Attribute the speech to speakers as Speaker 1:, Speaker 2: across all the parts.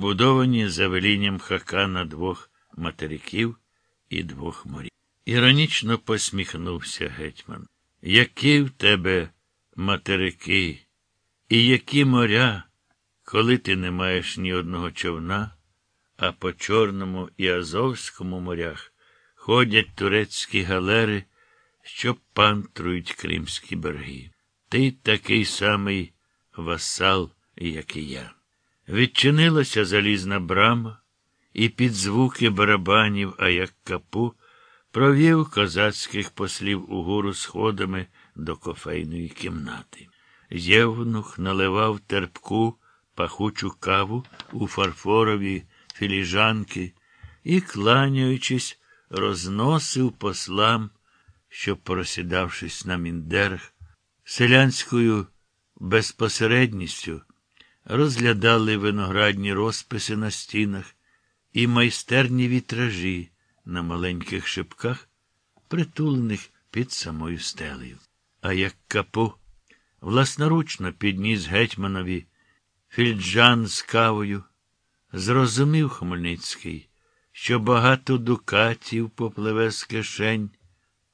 Speaker 1: будовані за велінням хакана двох материків і двох морів. Іронічно посміхнувся гетьман. Які в тебе материки, і які моря, коли ти не маєш ні одного човна, а по Чорному і Азовському морях ходять турецькі галери, що пантрують кримські береги. Ти такий самий васал, як і я. Відчинилася залізна брама, і під звуки барабанів, а як капу, провів козацьких послів угору сходами до кофейної кімнати. Євнух наливав терпку пахучу каву у фарфорові філіжанки і, кланяючись, розносив послам, що, просідавшись на міндерах, селянською безпосередністю розглядали виноградні розписи на стінах і майстерні вітражі на маленьких шипках, притулених під самою стелею. А як капо власноручно підніс гетьманові фільджан з кавою, зрозумів Хмельницький, що багато дукатів попливе з кишень,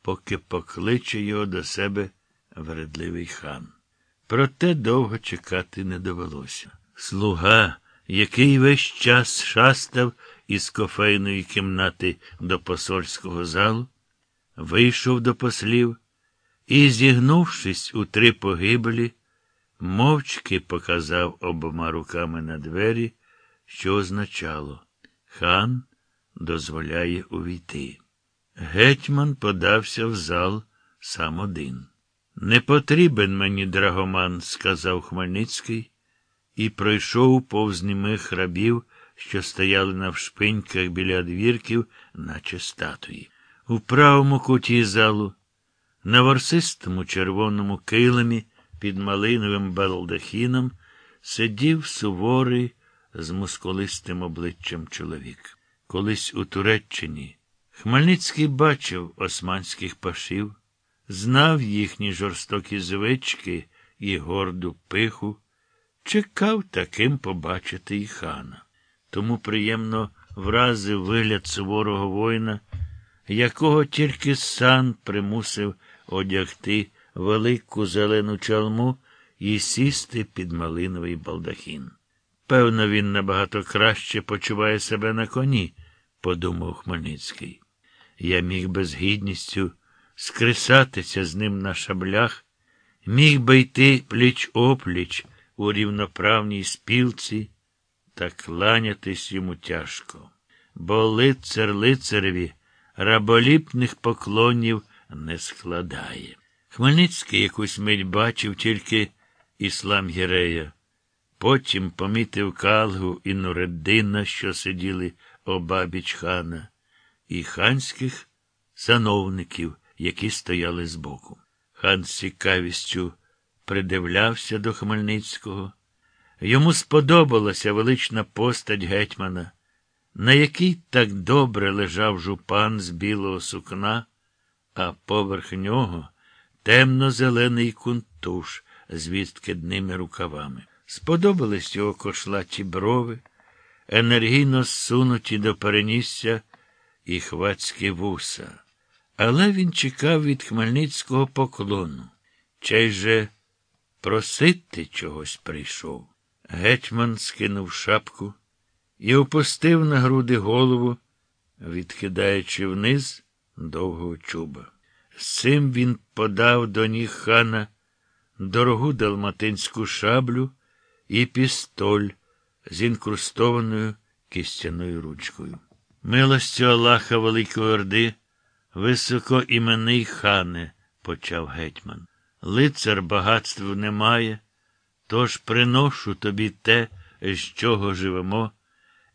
Speaker 1: поки покличе його до себе вередливий хан. Проте довго чекати не довелося. Слуга, який весь час шастав із кофейної кімнати до посольського залу, вийшов до послів і, зігнувшись у три погибелі, мовчки показав обома руками на двері, що означало хан дозволяє увійти. Гетьман подався в зал сам один. Не потрібен мені драгоман, сказав Хмельницький, і пройшов повз німих рабів, що стояли на вшпиньках біля двірків, наче статуї. У правому куті залу, на ворсистому червоному килимі під малиновим балдахіном, сидів суворий з мускулистим обличчям чоловік. Колись у Туреччині Хмельницький бачив османських пашів знав їхні жорстокі звички і горду пиху, чекав таким побачити і хана. Тому приємно вразив вигляд суворого воїна, якого тільки сан примусив одягти велику зелену чалму і сісти під малиновий балдахін. Певно, він набагато краще почуває себе на коні, подумав Хмельницький. Я міг би з гідністю скресатися з ним на шаблях, міг би йти пліч опліч у рівноправній спілці, та кланятись йому тяжко, бо лицар лицареві раболіпних поклонів не складає. Хмельницький якусь мить бачив тільки іслам Гірея. Потім помітив Калгу і Нуреддина, що сиділи обабіч хана, і ханських сановників, які стояли збоку. Хан з цікавістю придивлявся до Хмельницького. Йому сподобалася велична постать гетьмана, на якій так добре лежав жупан з білого сукна, а поверх нього темно-зелений кунтуш з відкидними рукавами. Сподобались його кошлаті брови, енергійно зсунуті до перенісся і хвацькі вуса. Але він чекав від Хмельницького поклону. Чай же просити чогось прийшов. Гетьман скинув шапку і опустив на груди голову, відкидаючи вниз довгого чуба. З цим він подав до ніг хана дорогу далматинську шаблю і пістоль з інкрустованою кістяною ручкою. Милостю Аллаха Великої Орди. Високоіменний хане, почав гетьман. Лицар багатств немає, тож приношу тобі те, з чого живемо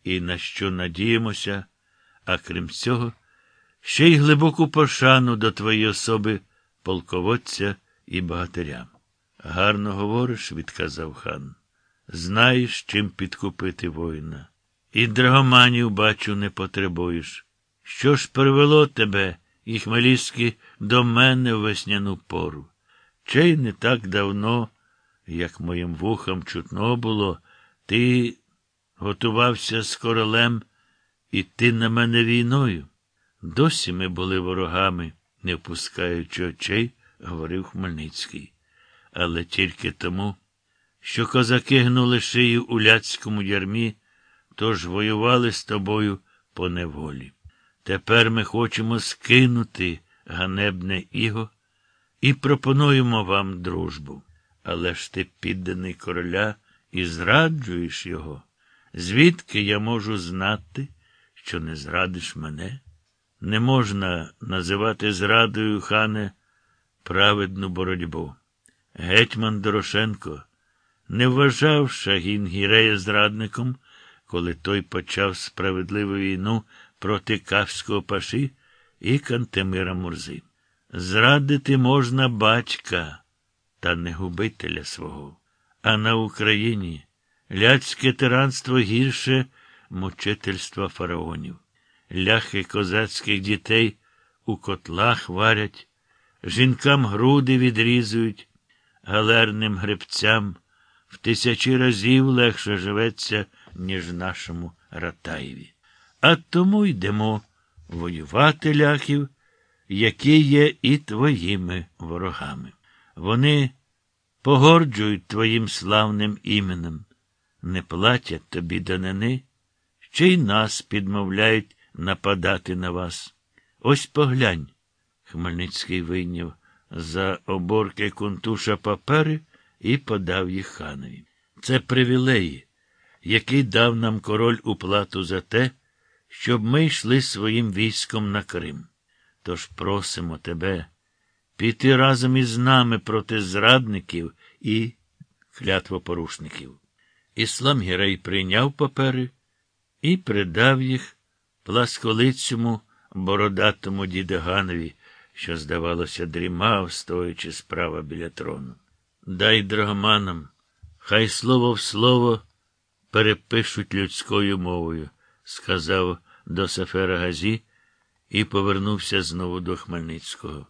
Speaker 1: і на що надіємося, а крім цього, ще й глибоку пошану до твоєї особи, полководця і багатиря. Гарно говориш, відказав хан. Знаєш, чим підкупити воїна. І драгоманів, бачу, не потребуєш. Що ж привело тебе? І Хмелівський до мене в весняну пору. Чи й не так давно, як моїм вухам чутно було, ти готувався з королем іти на мене війною. Досі ми були ворогами, не впускаючи очей, говорив Хмельницький. Але тільки тому, що козаки гнули шию у ляцькому ярмі, тож воювали з тобою по неволі. Тепер ми хочемо скинути ганебне іго і пропонуємо вам дружбу. Але ж ти підданий короля і зраджуєш його. Звідки я можу знати, що не зрадиш мене? Не можна називати зрадою, хане, праведну боротьбу. Гетьман Дорошенко не вважав Шагін Гірея зрадником, коли той почав справедливу війну проти Кавського паші і Кантемира Мурзи. Зрадити можна батька, та не губителя свого. А на Україні ляцьке тиранство гірше мучительства фараонів. Ляхи козацьких дітей у котлах варять, жінкам груди відрізують, галерним гребцям в тисячі разів легше живеться, ніж нашому Ратаєві. А тому йдемо воювати ляхів, які є і твоїми ворогами. Вони погорджують твоїм славним іменем, не платять тобі данини, ще й нас підмовляють нападати на вас. Ось поглянь. Хмельницький вийняв за оборки кунтуша папери і подав їх ханові. Це привілеї, який дав нам король у плату за те, щоб ми йшли своїм військом на Крим. Тож просимо тебе піти разом із нами проти зрадників і клятвопорушників. Іслам Гірей прийняв папери і придав їх пласколицьому бородатому дідеганові, що, здавалося, дрімав, стоячи справа біля трону. Дай драгоманам, хай слово в слово перепишуть людською мовою, сказав до Сафера Газі і повернувся знову до Хмельницького.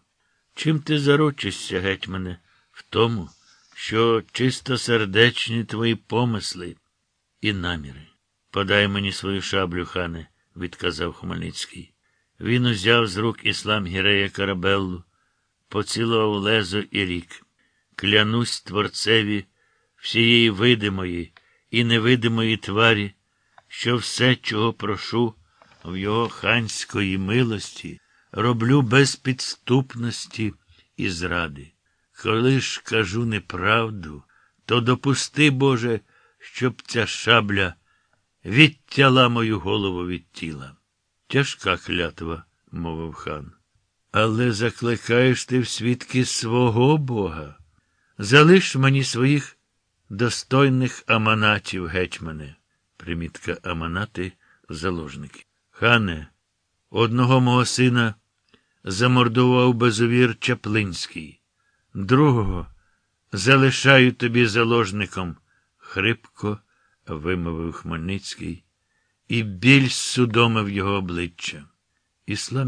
Speaker 1: Чим ти зарочишся, гетьмане, в тому, що чистосердечні твої помисли і наміри? Подай мені свою шаблю, хане, відказав Хмельницький. Він узяв з рук іслам Гірея Карабеллу, поцілував лезо і рік. Клянусь творцеві всієї видимої і невидимої тварі, що все, чого прошу, в його ханської милості, роблю без підступності і зради. Коли ж кажу неправду, то допусти, Боже, щоб ця шабля відтяла мою голову від тіла. Тяжка клятва, мовив хан. Але закликаєш ти в свідки свого Бога. Залиш мені своїх достойних аманатів, гетьмане. Примітка аманати заложники. Хане, одного мого сина замордував безовір Чаплинський, другого залишаю тобі заложником, хрипко вимовив Хмельницький, і біль судомив його обличчя. Іслам